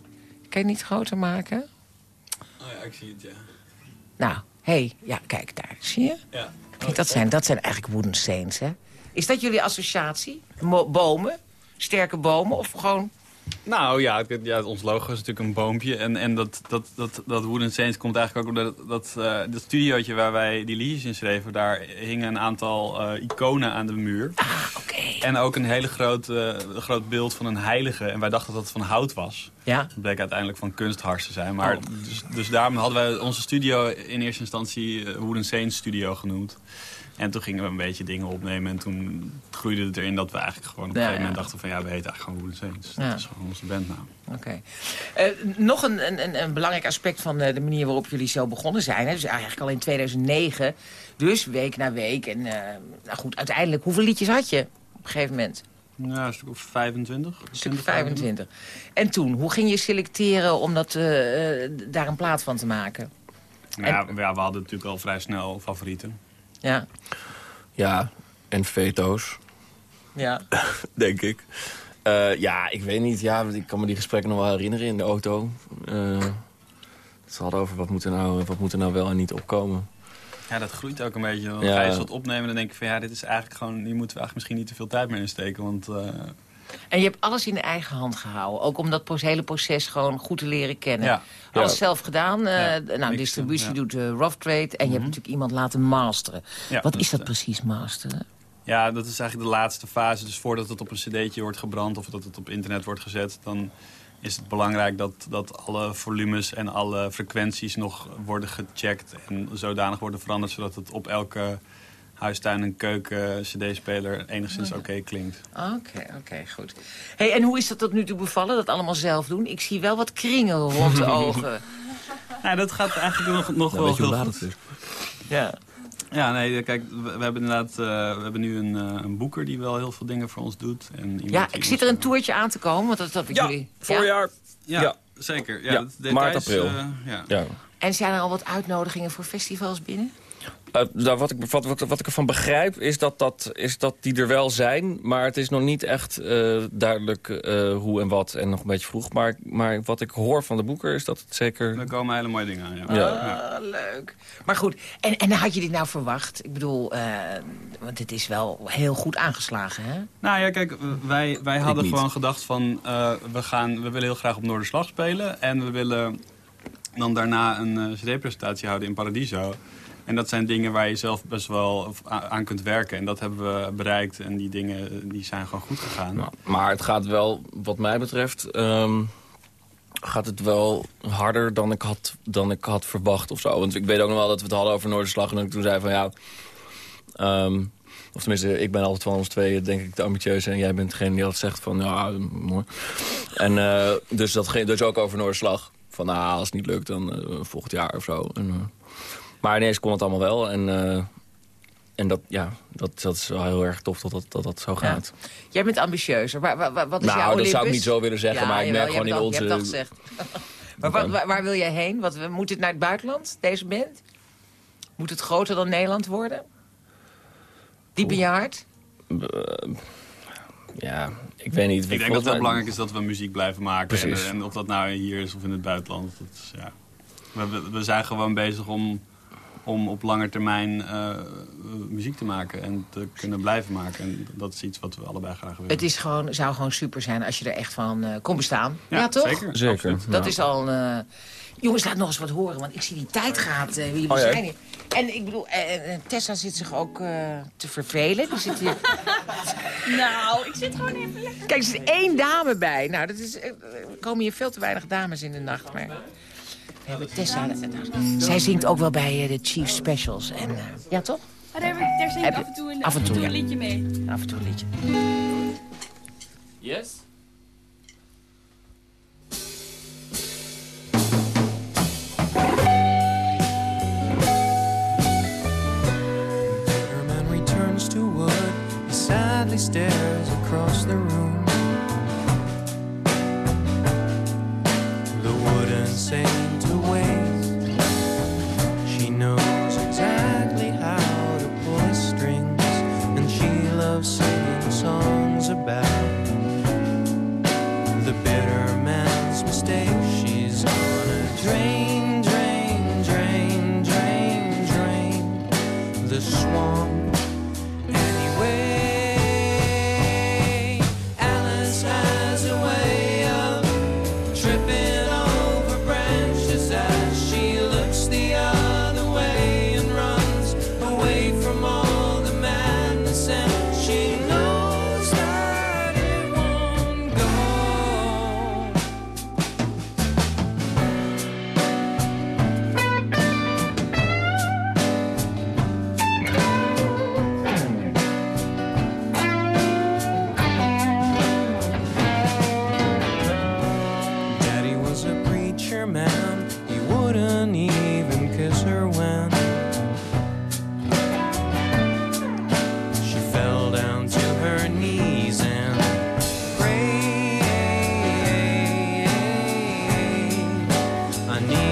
je het niet groter maken? Oh ja, ik zie het, ja. Nou, hé, hey, ja, kijk daar. Zie je? ja. Kijk, dat zijn, dat zijn eigenlijk wooden saints, hè? Is dat jullie associatie? Mo- bomen? Sterke bomen? Of gewoon Nou ja, het- ja, ons logo is natuurlijk een boompje. En, en dat, dat, dat, dat Wooden Saints komt eigenlijk ook omdat dat, eh, dat studiootje waar wij die liedjes in schreven... daar hingen een aantal eh, iconen aan de muur. Ah, oké. En ook een hele groot, eh, groot beeld van een heilige. En wij dachten dat het van hout was. Ja. Dat bleek uiteindelijk van kunsthars te zijn. Maar Oh. dus, dus daarom hadden wij onze studio in eerste instantie Wooden Saints Studio genoemd. En toen gingen we een beetje dingen opnemen. En toen groeide het erin dat we eigenlijk gewoon op een Ja, gegeven moment dachten van... ja, we heten eigenlijk gewoon Wooden Saints. Ja. Dat is gewoon onze bandnaam. Oké. Eh, nog een, een- een, belangrijk aspect van eh, de manier waarop jullie zo begonnen zijn. Hè? Dus eigenlijk al in 2009. Dus week na week. En eh, nou goed, uiteindelijk, hoeveel liedjes had je op een gegeven moment? Ja, een stuk of 25. Een stuk of 25. En toen, hoe ging je selecteren om dat, daar een plaat van te maken? Nou ja, we hadden natuurlijk al vrij snel favorieten. Ja, Ja, en veto's, ja. denk ik. Eh, ja, ik weet niet. Ja, ik kan me die gesprekken nog wel herinneren in de auto. Eh ze hadden over wat moet, er nou, wat moet er nou wel en niet opkomen. Ja, dat groeit ook een beetje. Dan Ja. ga je wat opnemen en dan denk ik van... ja, dit is eigenlijk gewoon... hier moeten we eigenlijk misschien niet te veel tijd meer insteken. Want eh, En je hebt alles in de eigen hand gehouden. Ook om dat hele proces gewoon goed te leren kennen. Ja. Alles Ja. zelf gedaan. eh, nou, distributie ja. doet eh Rough Trade. En je hebt natuurlijk iemand laten masteren. Wat dus, is dat precies, masteren? Ja, dat is eigenlijk de laatste fase. Dus voordat het op een cd'tje wordt gebrand of dat het op internet wordt gezet... dan is het belangrijk dat, dat alle volumes en alle frequenties nog worden gecheckt... en zodanig worden veranderd zodat het op elke huistuin en keuken cd-speler enigszins oké klinkt. Oké, oké, goed. Hey, en hoe is dat tot nu toe bevallen, dat allemaal zelf doen? Ik zie wel wat kringen rond de ogen. Ja, dat gaat eigenlijk nog, nog wel heel laat goed. het is. Ja. Ja, nee, kijk, we, we hebben inderdaad eh, we hebben nu een, eh, een boeker die wel heel veel dingen voor ons doet. En ja, ik zit er een toertje aan te komen, want dat heb ik Ja, jullie... voorjaar. Ja, Ja. zeker. Ja, Ja, de details, maart, april. eh, ja. Ja. En zijn er al wat uitnodigingen voor festivals binnen? Eh, nou, wat, ik, wat, wat, wat ik ervan begrijp is dat, dat, is dat die er wel zijn. Maar het is nog niet echt eh, duidelijk eh, hoe en wat. En nog een beetje vroeg. Maar, maar wat ik hoor van de boeker is dat het zeker... Er komen hele mooie dingen aan, ja. Ja. Ah, leuk. Maar goed, en, en had je dit nou verwacht? Ik bedoel, eh, want het is wel heel goed aangeslagen, hè? Nou ja, kijk, wij, wij hadden niet. gewoon gedacht van... eh, we, gaan, we willen heel graag op Noorderslag spelen. En we willen dan daarna een eh, cd-presentatie houden in Paradiso. En dat zijn dingen waar je zelf best wel aan kunt werken. En dat hebben we bereikt. En die dingen die zijn gewoon goed gegaan. Maar het gaat wel, wat mij betreft... ehm, gaat het wel harder dan ik, had, dan ik had verwacht of zo. Want ik weet ook nog wel dat we het hadden over Noorderslag... en ik toen zei van ja... ehm, of tenminste, ik ben altijd van ons tweeën, denk ik, de ambitieuze... en jij bent degene die altijd zegt van, ja, mooi. En eh, dus dat ging dus ook over Noorderslag. Van, nou, als het niet lukt, dan eh, volgend jaar of zo. En, eh, maar ineens kon het allemaal wel. En, eh, en dat, ja, dat, dat is wel heel erg tof dat dat, dat, dat zo gaat. Jij bent ambitieuzer. Waar- wat is Nou, jouw dat Olympus? zou ik niet zo willen zeggen, maar ik merk gewoon je in Je hebt onze- het al gezegd. maar waar, waar, waar wil jij heen? Wat, moet het naar het buitenland, deze band? Moet het groter dan Nederland worden? Diep in je hart? Eh, ja, ik weet niet. Ik denk dat het wel belangrijk is dat we muziek blijven maken. Precies. En, en of dat nou hier is of in het buitenland. Dat is, ja. we- we zijn gewoon bezig om, om op lange termijn eh, muziek te maken. En te kunnen blijven maken. En dat is iets wat we allebei graag willen. Het is gewoon, zou gewoon super zijn als je er echt van eh kon bestaan. Ja, toch? Zeker. Zeker. Dat Ja. is al... eh, Jongens, laat nog eens wat horen, want ik zie die tijd gaat. eh Oh, zijn. En ik bedoel, eh, eh, Tessa zit zich ook eh, te vervelen. Die zit hier... Nou, ik zit gewoon even lekker. Kijk, er zit één dame bij. Nou, dat is, eh, er komen hier veel te weinig dames in de nacht. Maar... We hebben Tessa, zij zingt ook wel bij eh, de Chief Specials. En, eh, ja, toch? Maar daar, daar zing ik Heb je- af en toe een, af en toe, een ja. liedje mee. Af en toe een liedje. Yes? Herman returns to wood. He sadly stares across the room. The wooden saint I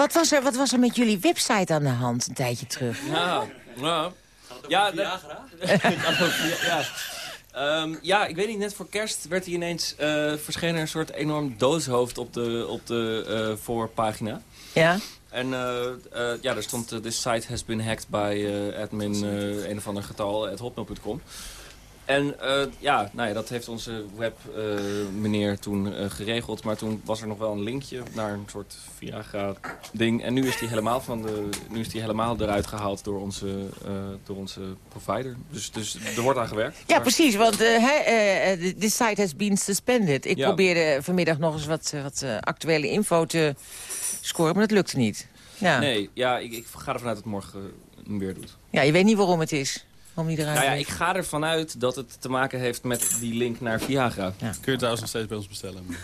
wat, was er, wat was er met jullie website aan de hand een tijdje terug? Ja, ja. Ja, dat- ja. Ehm, ja, ik weet niet, net voor kerst werd hij ineens, eh verscheen er een soort enorm dooshoofd op de, op de eh, voorpagina. Ja? En eh, eh, ja, daar stond, this site has been hacked by admin eh, een of ander getal, at hotmail.com. En eh, ja, nou ja, dat heeft onze web eh, toen eh, geregeld. Maar toen was er nog wel een linkje naar een soort Viagra-ding. En nu is die helemaal, van de, nu is die helemaal eruit gehaald door onze, door onze provider. Dus, dus er wordt aan gewerkt. Ja, Maar- precies, want de site has been suspended. Ik Ja. probeerde vanmiddag nog eens wat, wat actuele info te scoren, maar dat lukte niet. Ja. Nee, ja, ik, ik ga ervan uit dat het morgen weer doet. ja, je weet niet waarom het is. Waarom die eruit Nou ja, ik ga ervan uit dat het te maken heeft met die link naar Viagra. Kun je trouwens nog steeds bij ons bestellen.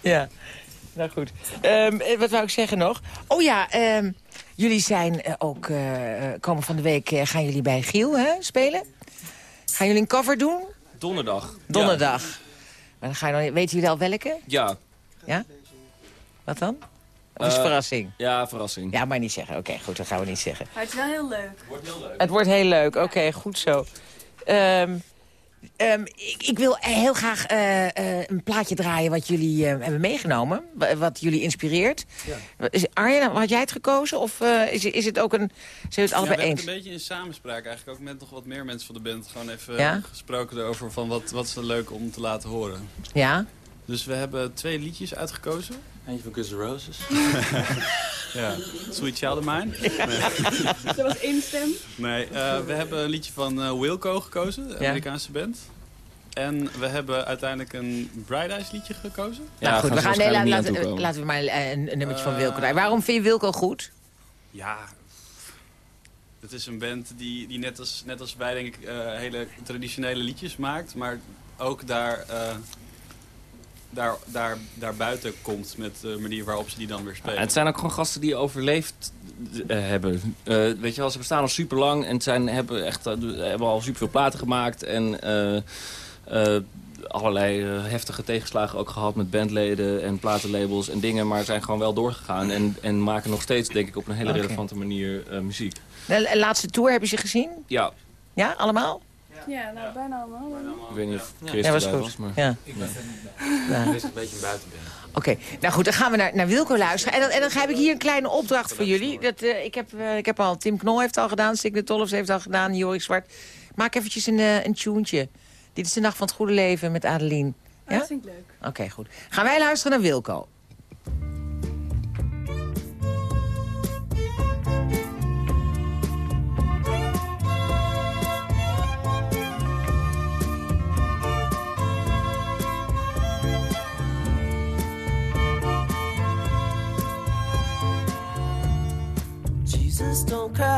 Ja, nou goed. Ehm, eh, wat wou ik zeggen nog? Oh ja, ehm, jullie zijn eh, ook... eh, eh, komen van de week eh, gaan jullie bij Giel hè, spelen? Gaan jullie een cover doen? Donderdag. Donderdag. Maar dan ga je nog, weten jullie al welke? Ja. Ja? Wat dan? Of is het Eh, verrassing? Ja, verrassing. Ja, maar niet zeggen. Oké, goed, dat gaan we niet zeggen. Maar het is wel heel leuk. Het wordt heel leuk. Oké, goed zo. Ehm, ehm, ik, ik wil heel graag eh, eh, een plaatje draaien wat jullie eh, hebben meegenomen. wa- Wat jullie inspireert. Is- Arjen, had jij het gekozen? Of eh, is, is het ook een... Zijn we het Ja, we allebei hebben eens? het een beetje in samenspraak eigenlijk ook met nog wat meer mensen van de band. Gewoon even Ja? gesproken erover van wat, wat is er leuk om te laten horen. Ja? Dus we hebben twee liedjes uitgekozen. Eentje van Guns N' Roses. Ja, Sweet Child of Mine. Dat was één stem. nee eh, we hebben een liedje van eh, Wilco gekozen, de Ja. Amerikaanse band. En we hebben uiteindelijk een Bright Eyes liedje gekozen. Ja, nou goed, gaan we gaan, nee, laten, laten we maar eh, een, een nummertje van Wilco draaien. Waarom vind je Wilco goed? Ja, het is een band die, die net, als, net als wij denk ik eh, hele traditionele liedjes maakt. Maar ook daar, eh, daar, daar, daar buiten komt met de manier waarop ze die dan weer spelen. En het zijn ook gewoon gasten die overleefd eh, hebben. Eh, weet je wel, ze bestaan al super lang en zijn, hebben, echt, eh, hebben al super veel platen gemaakt. En eh, eh, allerlei heftige tegenslagen ook gehad met bandleden en platenlabels en dingen. Maar zijn gewoon wel doorgegaan en, en maken nog steeds, denk ik, op een hele relevante manier eh, muziek. De laatste tour heb je ze gezien? Ja, Ja, allemaal? Ja, nou bijna allemaal. ik weet niet of Chris Ja, was goed. was, maar... Ja. Het is een beetje een buitenband. Oké, nou goed, dan gaan we naar, naar Wilco luisteren. En dan, en dan heb ik hier een kleine opdracht voor jullie. Dat, eh, ik, heb, eh, ik heb al, Tim Knol heeft al gedaan, Signe Tollefs heeft al gedaan, Jorik Zwart. Maak eventjes een, eh een tuentje. Dit is de Nacht van het Goede Leven met Adeline. Ja? Ja? Dat vind ik leuk. Oké, goed. Gaan wij luisteren naar Wilco. Don't cry.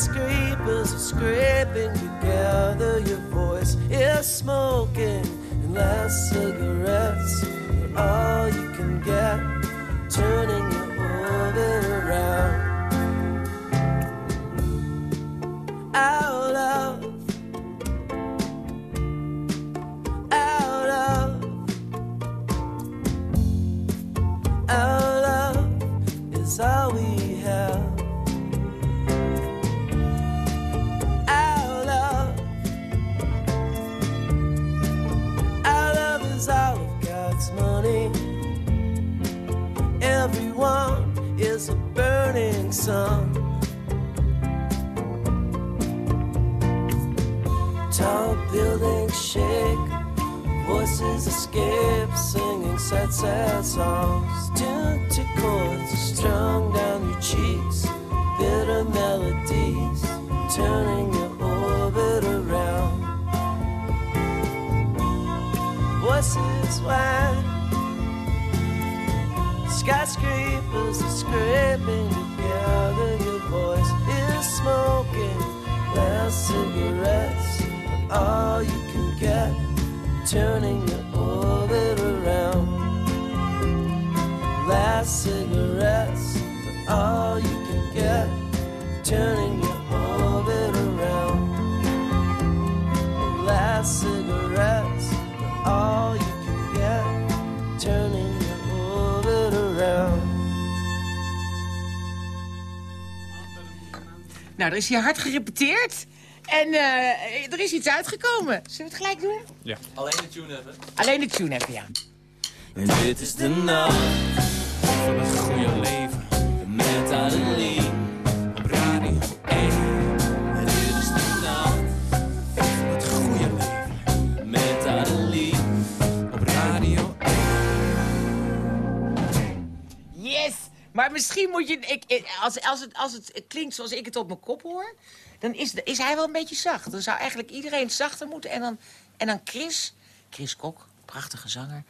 Skyscrapers are scraping together. Your voice is smoking, and last cigarettes are all you can get. Turning your burning sun. Tall buildings shake, voices escape, singing sad, sad songs. Tuned chords strung down your cheeks, bitter melodies turning your orbit around. Voices whine, skyscrapers are scraping Your voice is smoking, last cigarettes are all you can get, turning your orbit around. Last cigarettes are all you can get, turning your orbit around. Last cigarettes are all Nou, er is hier hard gerepeteerd. En eh, er is iets uitgekomen. Zullen we het gelijk doen? Ja. Alleen de tune even. Alleen de tune even, ja. En dit is de nacht Van het goede leven. met Adeline Maar misschien moet je... Ik, als, als, het, als het klinkt zoals ik het op mijn kop hoor... dan is, is hij wel een beetje zacht. Dan zou eigenlijk iedereen zachter moeten. En dan, en dan Chris... Chris Kok, prachtige zanger.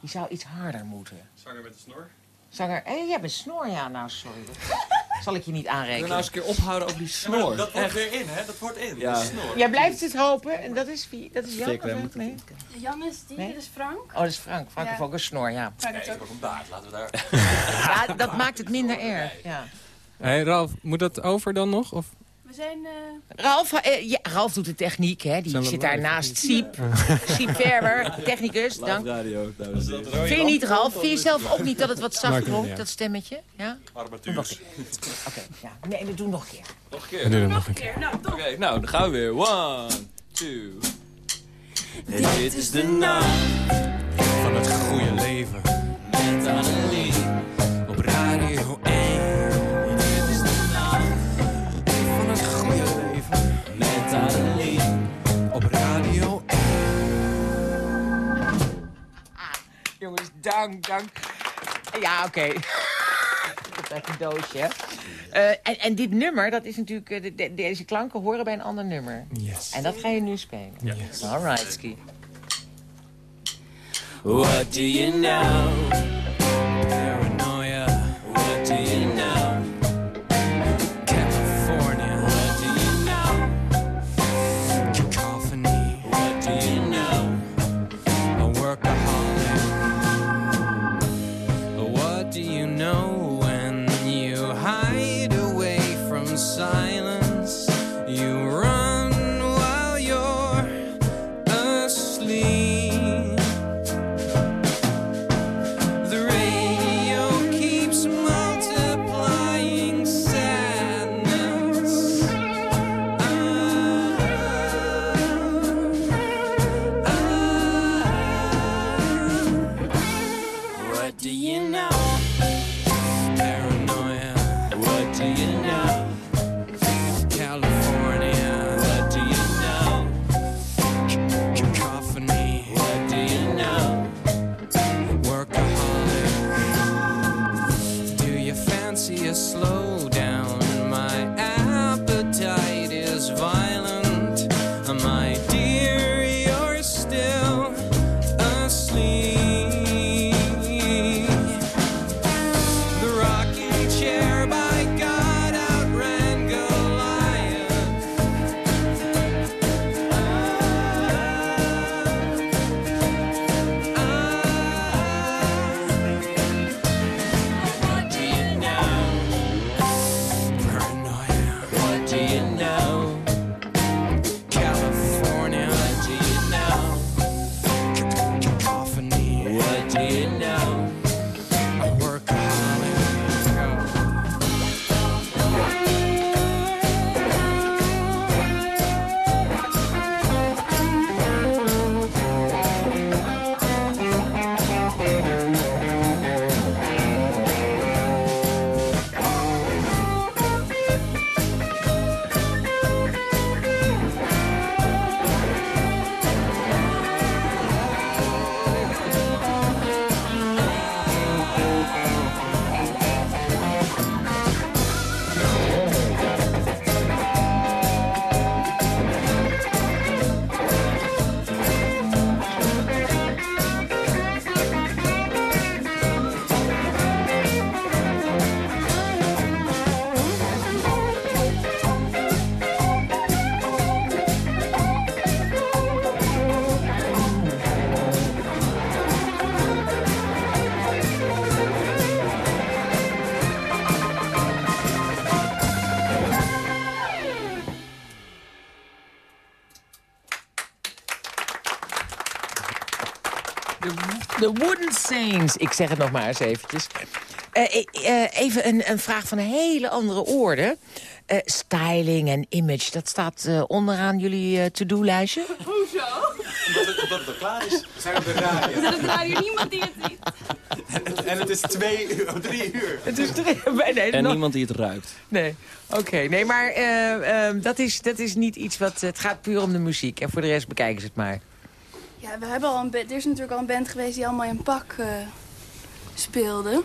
Die zou iets harder moeten. Zanger met de snor. Zanger... Hé, jij bent snor. Ja, nou, sorry. Dat zal ik je niet aanrekenen. nou eens een keer ophouden over die snor? Dat wordt weer in, hè? Dat wordt in. Ja. Snor. Jij blijft het hopen. En dat is, wie, dat is Jan, of Nee? Jan is die, Nee? dit is Frank. Oh, dat is Frank. Frank Ja. heeft ook een snor, ja. Frank ik ook. een baard. Laten we daar... Ja, dat maakt het minder erg. Ja. Hé, Ralf, moet dat over dan nog? Of? We zijn... eh, Ralf, eh, ja, Ralf doet de techniek, hè. Die we zit daar naast Siep. Siep Verwer, technicus, dank. radio. Vind je niet, Ralf? Vind je zelf ook niet dat het wat zacht klonk, dat stemmetje? Ja? Armatuurs. Oké, ja. Nee, dat doen we nog een keer. Nog een We keer. doen het nog nog een keer. keer. Nou, toch. Oké, nou, dan gaan we weer. One, two. En dit is de nacht Van het goede leven. met Adeline Op radio 1. Adeline Op radio 1. Jongens, dank, dank. Ja, oké. Komt uit een doosje. Eh, en, en dit nummer, dat is natuurlijk... eh, de- de- deze klanken horen bij een ander nummer. Yes. En dat ga je nu spelen. Yes. All right, Ski. What do you know? Paranoia. What do you know? Ik zeg het nog maar eens eventjes. Eh, eh, eh, even een, een vraag van een hele andere orde. Eh, styling en image, dat staat eh, onderaan jullie to-do-lijstje? Hoezo? Omdat het al klaar is. We zijn op de radio. Het radio niemand die het ziet? En het is twee uur, oh, drie uur. Het is drie, nee, En nog- niemand die het ruikt. Nee, oké. Nee, maar eh, eh, dat, is, dat is niet iets wat... Het gaat puur om de muziek. En voor de rest bekijken ze het maar. Ja, we hebben al een band, er is natuurlijk al een band geweest die allemaal in pak eh, speelde.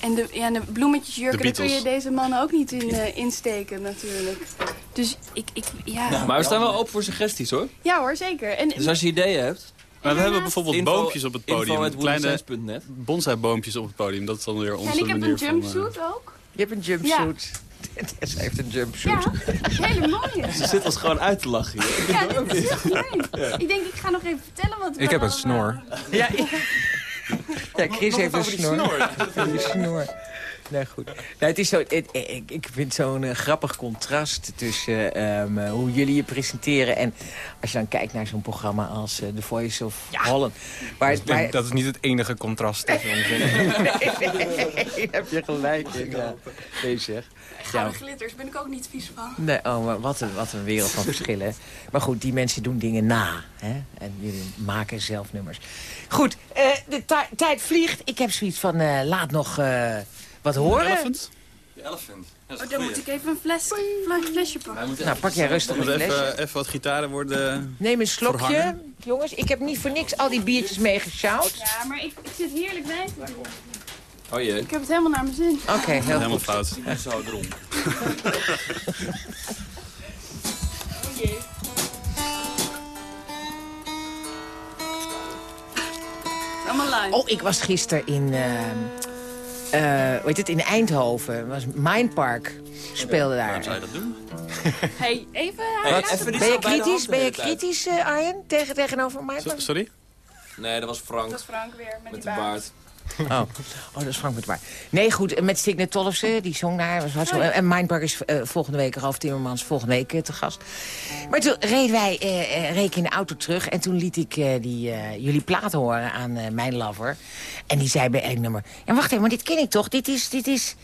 En de, ja, de bloemetjesjurken, daar kun je deze mannen ook niet in eh, insteken natuurlijk. Dus ik, ik ja. Maar we staan wel open voor suggesties hoor. Ja hoor, zeker. En, Dus als je ideeën hebt... Maar we hebben bijvoorbeeld Info- boompjes op het podium. Kleine bonsai-boompjes op het podium. Dat is dan weer onze en ik heb manier een van... eh, jumpsuit ook. Je hebt een jumpsuit. Tessa heeft een jumpsuit. Ja, hele mooie. Ze zit ons gewoon uit te lachen hier. Ja, dit is leuk. Ik denk, ik ga nog even vertellen wat we Ik heb een snor. Ja, ja. ja Chris heeft een snor. snor. Die snor. Nee, goed. Nou, het is zo, het- ik, ik vind zo'n eh, grappig contrast tussen ehm, eh, hoe jullie je presenteren... en als je dan kijkt naar zo'n programma als eh, The Voice of Holland. Waar, dat is niet het enige contrast tussen ons. nee, heb je gelijk in. Ja. Nee, zeg. Gouden glitters, ben ik ook niet vies van. Nee, oh, maar wat een, wat een wereld van verschillen. Maar goed, die mensen doen dingen na. Hè? En jullie maken zelf nummers. Goed, eh, de ti- tijd vliegt. Ik heb zoiets van, eh, laat nog eh, wat horen. Elephant? De elephant. Oh, dan moet ik even een fles, fles- flesje pakken. Nou, pak jij rustig een flesje. even, even wat gitaren worden... Neem een slokje. verhangen. Jongens, ik heb niet voor niks al die biertjes meegesjouwd. Ja, maar ik, ik zit heerlijk bij. Oh jee. Ik heb het helemaal naar mijn zin. Oké, heel Helemaal goed. fout. Zo dronken. Allemaal live. Oh, ik was gisteren in, eh, eh, hoe heet het, in Eindhoven. Was Mindpark speelde daar. Waarom zou je dat doen? Hey, even... Hey, even Ben je kritisch, ben je kritisch eh, Arjen, tegen, tegenover So- Mindpark? sorry? Nee, dat was Frank. Dat is Frank weer, met, Met die de baard. Oh. oh, dat is Frank met waar. Nee, goed, met Signe Tollefse, die zong daar. Was hartstikke- Oh. En Mindpark is eh, volgende week, Ralf Timmermans, volgende week eh, te gast. Maar toen reden wij eh, eh, reed in de auto terug... en toen liet ik eh, die, eh, jullie plaat horen aan eh, mijn lover. En die zei bij elk nummer... Ja, wacht even, maar dit ken ik toch? Dit is... Dit is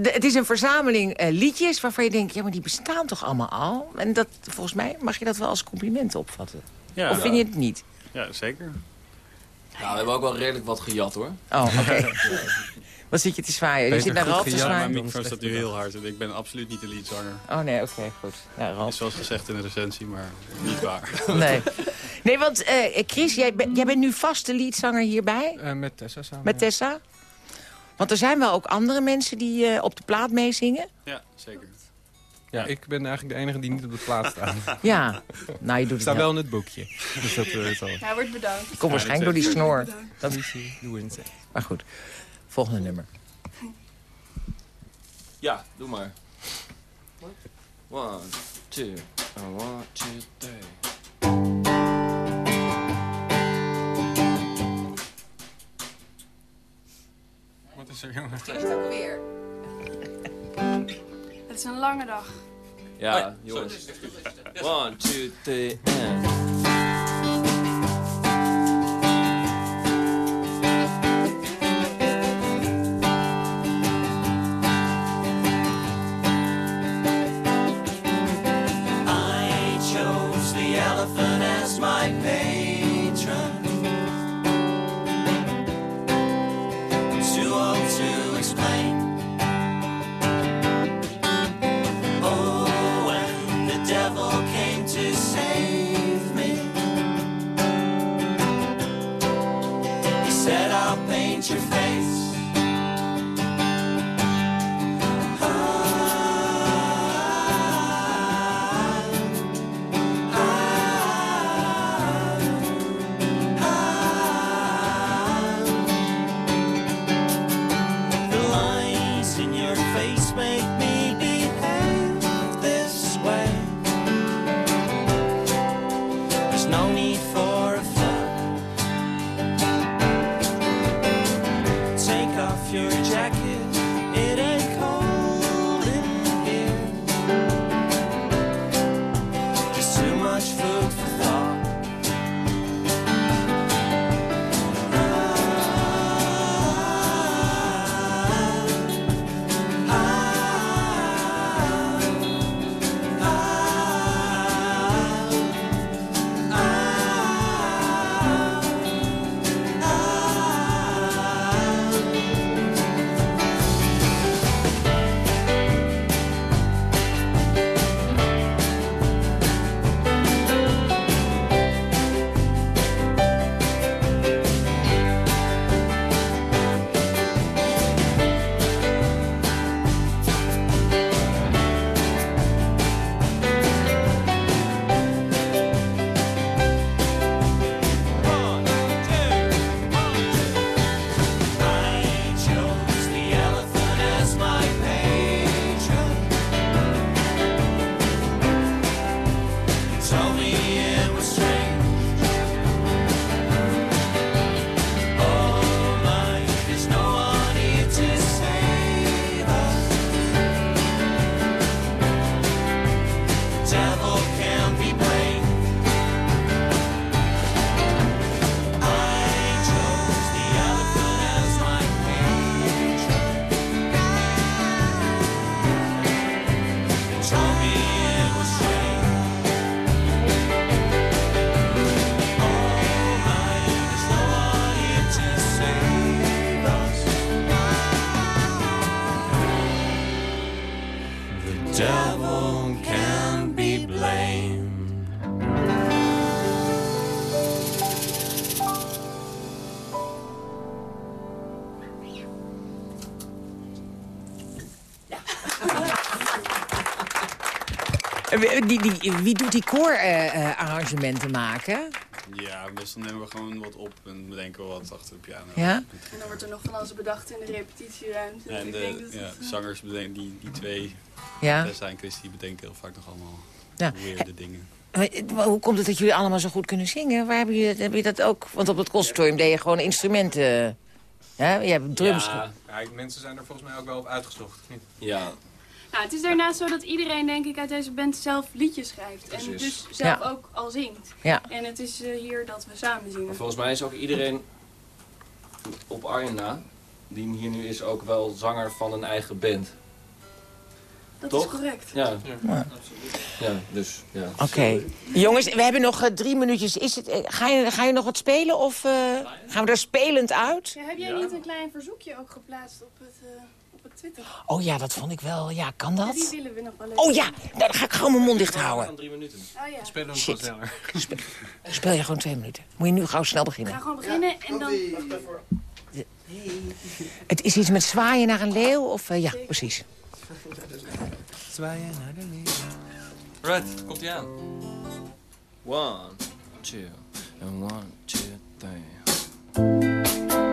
de- het is een verzameling eh, liedjes waarvan je denkt... ja, maar die bestaan toch allemaal al? En dat, volgens mij mag je dat wel als compliment opvatten. Ja, of vind je het niet? ja zeker. Ja, we hebben ook wel redelijk wat gejat hoor. Oh, oké. Wat zit je te zwaaien? Je zit naar Ralf te zwaaien? Mijn microfoon staat nu heel hard. en Ik ben absoluut niet de leadzanger. Oh nee, oké, goed. Ja, Is zoals gezegd in de recensie, maar niet waar. Nee, nee want eh, Chris, jij, ben- jij bent nu vaste leadzanger hierbij Eh, met Tessa samen. met Tessa. Want er zijn wel ook andere mensen die eh, op de plaat meezingen. Ja, zeker. Ja, ik ben eigenlijk de enige die niet op de plaat staat. Ja, nou je doet het staat wel. wel in het boekje. Dus dat eh, is al. Hij wordt bedankt. Komt waarschijnlijk door die snor. Dat, Doe eens. maar goed, volgende nummer. Ja, doe maar. One, two, uh, one, two, three. Wat is er, jongen? ook weer. Het is een lange dag. Ja, jongens. One, two, three, and... wie doet die koorarrangementen maken? Ja, meestal nemen we gewoon wat op en bedenken we wat achter de piano. Ja? En dan wordt er nog van alles bedacht in de repetitieruimte. Dus En ik de denk dat ja, het, eh, zangers bedenken, die, die twee, Ja. Tessa en Christy, bedenken heel vaak nog allemaal Ja. weirde dingen. Maar, eh, maar Hoe komt het dat jullie allemaal zo goed kunnen zingen? Waar hebben jullie, heb je dat ook? Want op het conservatorium deed je gewoon instrumenten. Ja, je hebt drums. Ja. Ja, mensen zijn er volgens mij ook wel op uitgezocht? Ja, Nou, het is daarnaast zo dat iedereen, denk ik, uit deze band zelf liedjes schrijft. En dus zelf Ja. ook al zingt. Ja. En het is eh, hier dat we samen zingen. Maar volgens mij is ook iedereen op Arna, die hier nu is, ook wel zanger van een eigen band. Dat Toch? is correct. Ja, Ja. ja dus ja. Oké. Jongens, we hebben nog eh, drie minuutjes. Is het, eh, ga, je, ga je nog wat spelen of eh, gaan we er spelend uit? Ja, heb jij niet een klein verzoekje ook geplaatst op het, Twitter? Oh ja, dat vond ik wel. Ja, kan Ja, die dat? willen we nog wel even. Oh ja, nou, dan ga ik gewoon mijn mond dicht houden. drie minuten. Oh ja. Spelen we Shit. gewoon sneller. Speel je gewoon twee minuten. Moet je nu gauw snel beginnen. gaan gewoon beginnen en dan... Het is iets met zwaaien naar een leeuw of... eh, ja, precies. Zwaaien naar de leeuw. Right, komt ie aan. One, two, and one, two, three.